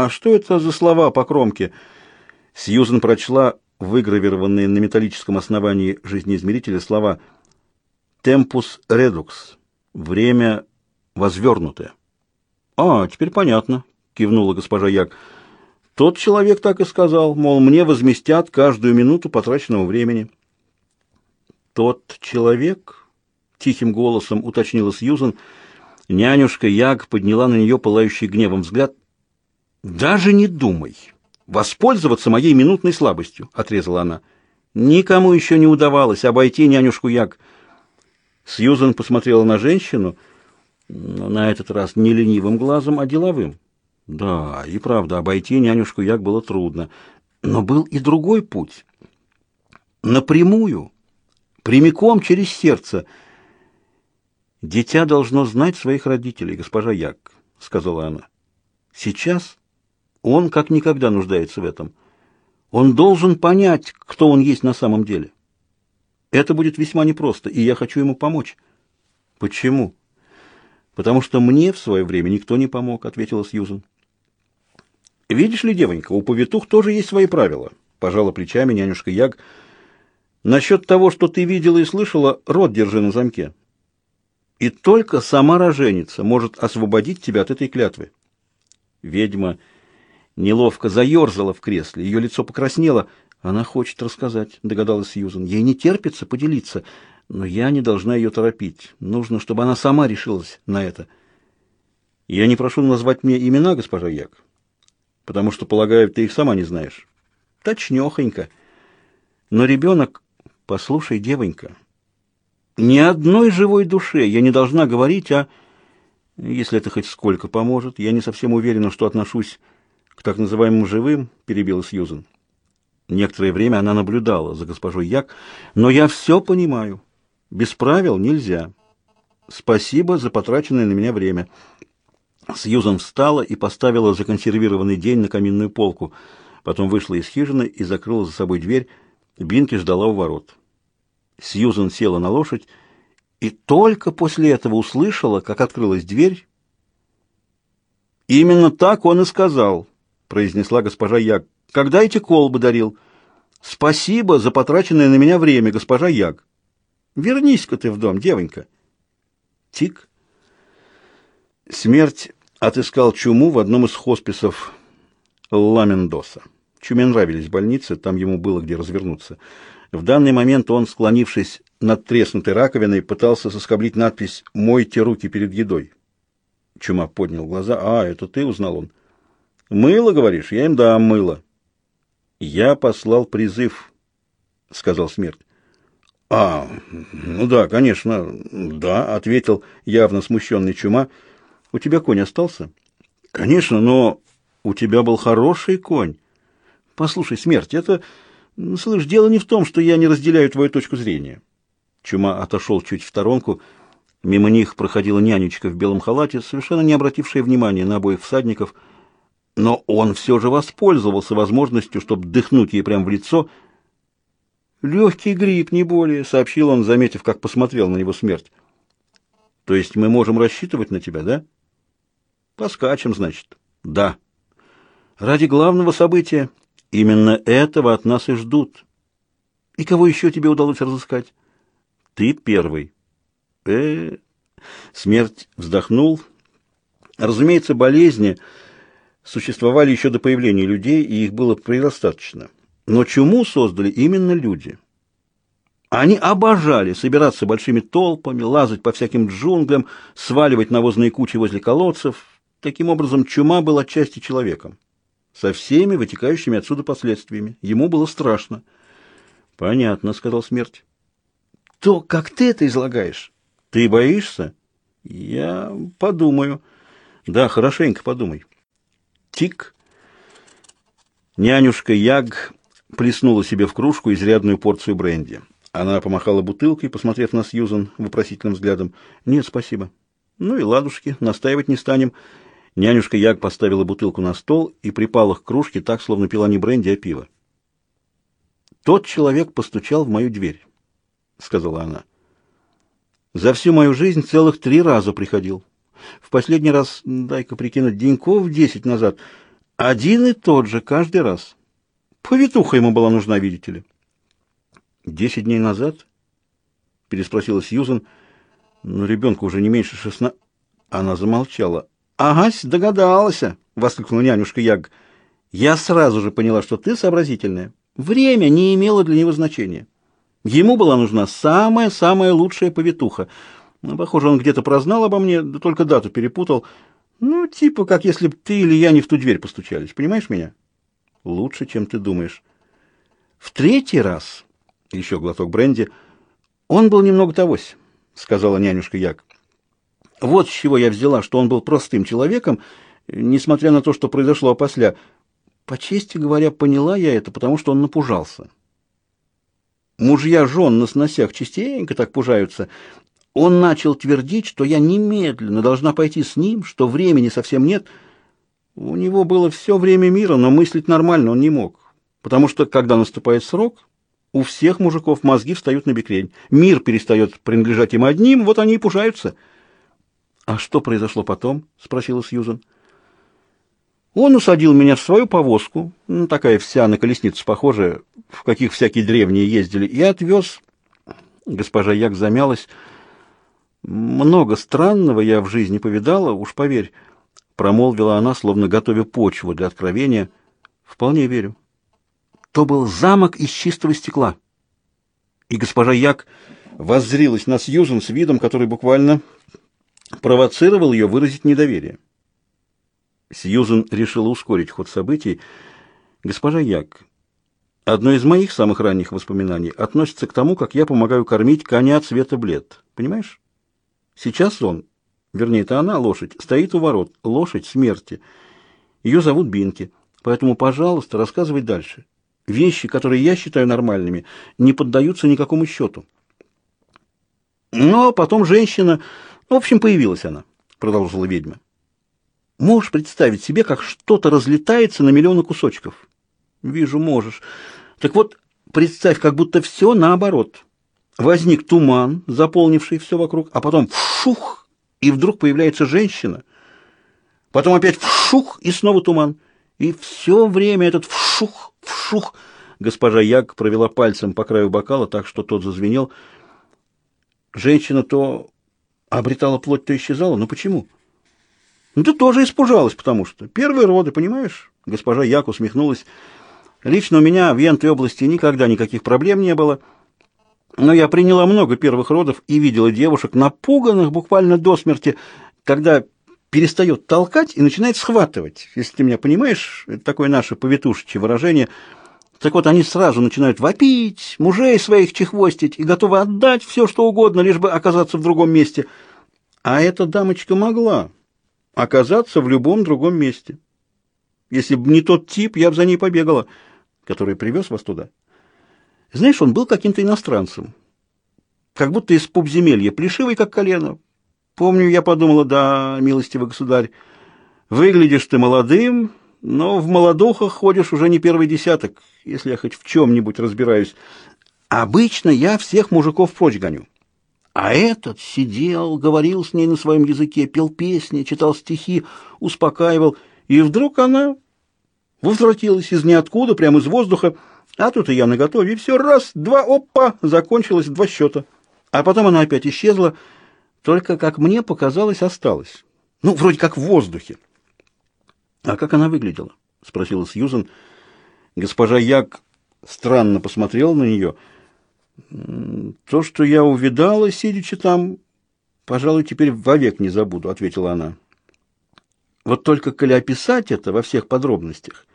А что это за слова по кромке? Сьюзен прочла выгравированные на металлическом основании жизнеизмерителя слова «Темпус редукс» — «время возвернутое». «А, теперь понятно», — кивнула госпожа Як. «Тот человек так и сказал, мол, мне возместят каждую минуту потраченного времени». «Тот человек?» — тихим голосом уточнила Сьюзен. Нянюшка Яг подняла на нее пылающий гневом взгляд. «Даже не думай!» воспользоваться моей минутной слабостью, отрезала она. Никому еще не удавалось обойти нянюшку Як. Сьюзен посмотрела на женщину, на этот раз не ленивым глазом, а деловым. Да, и правда, обойти нянюшку Як было трудно, но был и другой путь. Напрямую, прямиком через сердце. Дитя должно знать своих родителей, госпожа Як, сказала она. Сейчас он как никогда нуждается в этом. Он должен понять, кто он есть на самом деле. Это будет весьма непросто, и я хочу ему помочь. Почему? Потому что мне в свое время никто не помог, ответила Сьюзен. Видишь ли, девонька, у повитух тоже есть свои правила, пожала плечами нянюшка Яг. Насчет того, что ты видела и слышала, рот держи на замке. И только сама роженица может освободить тебя от этой клятвы. Ведьма неловко заерзала в кресле, ее лицо покраснело. Она хочет рассказать, догадалась Сьюзен. Ей не терпится поделиться, но я не должна ее торопить. Нужно, чтобы она сама решилась на это. Я не прошу назвать мне имена, госпожа Як, потому что, полагаю, ты их сама не знаешь. Точнёхонько. Но ребенок, послушай, девонька, ни одной живой душе я не должна говорить о... Если это хоть сколько поможет, я не совсем уверена, что отношусь к так называемым живым, перебила Сьюзен. Некоторое время она наблюдала за госпожой Як, но я все понимаю. Без правил нельзя. Спасибо за потраченное на меня время. Сьюзен встала и поставила законсервированный день на каминную полку. Потом вышла из хижины и закрыла за собой дверь. Бинки ждала у ворот. Сьюзен села на лошадь и только после этого услышала, как открылась дверь. Именно так он и сказал произнесла госпожа Яг. Когда эти колбы дарил? Спасибо за потраченное на меня время, госпожа Яг. Вернись-ка ты в дом, девонька. Тик. Смерть отыскал чуму в одном из хосписов Ламендоса. Чуме нравились больницы, там ему было где развернуться. В данный момент он, склонившись над треснутой раковиной, пытался соскоблить надпись «Мойте руки перед едой». Чума поднял глаза. «А, это ты?» — узнал он. Мыло, говоришь? Я им дам мыло. Я послал призыв, сказал смерть. А, ну да, конечно, да, ответил явно смущенный чума. У тебя конь остался? Конечно, но у тебя был хороший конь. Послушай, смерть, это, слышь, дело не в том, что я не разделяю твою точку зрения. Чума отошел чуть в сторонку. Мимо них проходила нянечка в белом халате, совершенно не обратившая внимания на обоих всадников — но он все же воспользовался возможностью, чтобы дыхнуть ей прямо в лицо. «Легкий грипп, не более», — сообщил он, заметив, как посмотрел на него смерть. «То есть мы можем рассчитывать на тебя, да?» «Поскачем, значит». «Да». «Ради главного события. Именно этого от нас и ждут». «И кого еще тебе удалось разыскать?» «Ты первый». э, -э, -э. Смерть вздохнул. Разумеется, болезни существовали еще до появления людей, и их было предостаточно. Но чуму создали именно люди. Они обожали собираться большими толпами, лазать по всяким джунглям, сваливать навозные кучи возле колодцев. Таким образом, чума был отчасти человеком, со всеми вытекающими отсюда последствиями. Ему было страшно. «Понятно», — сказал смерть. «То, как ты это излагаешь? Ты боишься?» «Я подумаю». «Да, хорошенько подумай». Тик. Нянюшка Яг плеснула себе в кружку изрядную порцию бренди. Она помахала бутылкой, посмотрев на Сьюзан вопросительным взглядом. «Нет, спасибо». «Ну и ладушки, настаивать не станем». Нянюшка Яг поставила бутылку на стол и припала к кружке так, словно пила не бренди, а пиво. «Тот человек постучал в мою дверь», — сказала она. «За всю мою жизнь целых три раза приходил. В последний раз, дай-ка прикинуть, деньков десять назад, Один и тот же каждый раз. Повитуха ему была нужна, видите ли. Десять дней назад? Переспросила Сьюзен. Но ребенку уже не меньше шестна... Она замолчала. «Агась, догадалась!» — воскликнула нянюшка Яг. «Я сразу же поняла, что ты сообразительная. Время не имело для него значения. Ему была нужна самая-самая лучшая повитуха. Ну, похоже, он где-то прознал обо мне, да только дату перепутал. Ну, типа, как если бы ты или я не в ту дверь постучались. Понимаешь меня? Лучше, чем ты думаешь. В третий раз, еще глоток бренди, он был немного тогось, сказала нянюшка Як. Вот с чего я взяла, что он был простым человеком, несмотря на то, что произошло опосля. По чести говоря, поняла я это, потому что он напужался. Мужья жен на сносях частенько так пужаются. Он начал твердить, что я немедленно должна пойти с ним, что времени совсем нет. У него было все время мира, но мыслить нормально он не мог. Потому что, когда наступает срок, у всех мужиков мозги встают на бекрень. Мир перестает принадлежать им одним, вот они и пужаются. «А что произошло потом?» — спросила Сьюзан. Он усадил меня в свою повозку, ну, такая вся на колесницу похожая, в каких всякие древние ездили, и отвез. Госпожа Як замялась. Много странного я в жизни повидала, уж поверь, промолвила она, словно готовя почву для откровения. Вполне верю. То был замок из чистого стекла. И госпожа Як воззрилась на Сьюзен с видом, который буквально провоцировал ее выразить недоверие. Сьюзен решила ускорить ход событий. «Госпожа Як, одно из моих самых ранних воспоминаний относится к тому, как я помогаю кормить коня цвета блед. Понимаешь? Сейчас он, вернее, это она, лошадь, стоит у ворот. Лошадь смерти. Ее зовут Бинки. Поэтому, пожалуйста, рассказывай дальше. Вещи, которые я считаю нормальными, не поддаются никакому счету». Но потом женщина в общем, появилась она, продолжила ведьма. Можешь представить себе, как что-то разлетается на миллионы кусочков? Вижу, можешь. Так вот, представь, как будто все наоборот. Возник туман, заполнивший все вокруг, а потом вшух, и вдруг появляется женщина. Потом опять вшух, и снова туман. И все время этот вшух, вшух. Госпожа Яг провела пальцем по краю бокала так, что тот зазвенел. Женщина то обретала плоть, то исчезала. Но почему? Ну, ты тоже испужалась, потому что. Первые роды, понимаешь? Госпожа Як усмехнулась. Лично у меня в Янтой области никогда никаких проблем не было. Но я приняла много первых родов и видела девушек, напуганных буквально до смерти, когда перестает толкать и начинает схватывать. Если ты меня понимаешь, это такое наше повитушечье выражение – так вот, они сразу начинают вопить, мужей своих чехвостить и готовы отдать все, что угодно, лишь бы оказаться в другом месте. А эта дамочка могла оказаться в любом другом месте. Если бы не тот тип, я бы за ней побегала, который привез вас туда. Знаешь, он был каким-то иностранцем, как будто из пубземелья, плешивый, как колено. Помню, я подумала, да, милостивый государь, выглядишь ты молодым, но в молодухах ходишь уже не первый десяток, если я хоть в чем-нибудь разбираюсь. Обычно я всех мужиков прочь гоню. А этот сидел, говорил с ней на своем языке, пел песни, читал стихи, успокаивал, и вдруг она возвратилась из ниоткуда, прямо из воздуха, а тут и я наготове, и все раз, два, опа, закончилось два счета. А потом она опять исчезла, только, как мне показалось, осталась. Ну, вроде как в воздухе. «А как она выглядела?» — спросила Сьюзен. Госпожа Як странно посмотрела на нее. «То, что я увидала, сидячи там, пожалуй, теперь вовек не забуду», — ответила она. «Вот только, коли описать это во всех подробностях,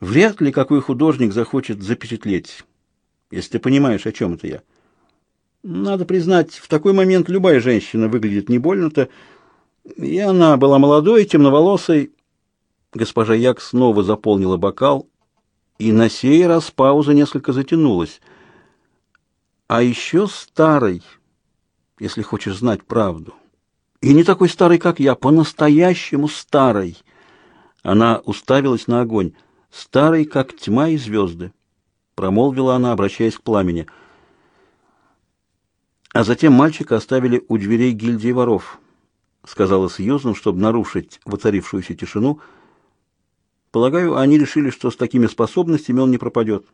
вряд ли какой художник захочет запечатлеть, если ты понимаешь, о чем это я. Надо признать, в такой момент любая женщина выглядит не больно-то, и она была молодой, темноволосой, Госпожа Як снова заполнила бокал, и на сей раз пауза несколько затянулась. А еще старый, если хочешь знать правду. И не такой старый, как я, по-настоящему старый. Она уставилась на огонь. Старый, как тьма и звезды. Промолвила она, обращаясь к пламени. А затем мальчика оставили у дверей гильдии воров, сказала Сьюзен, чтобы нарушить воцарившуюся тишину — Полагаю, они решили, что с такими способностями он не пропадет.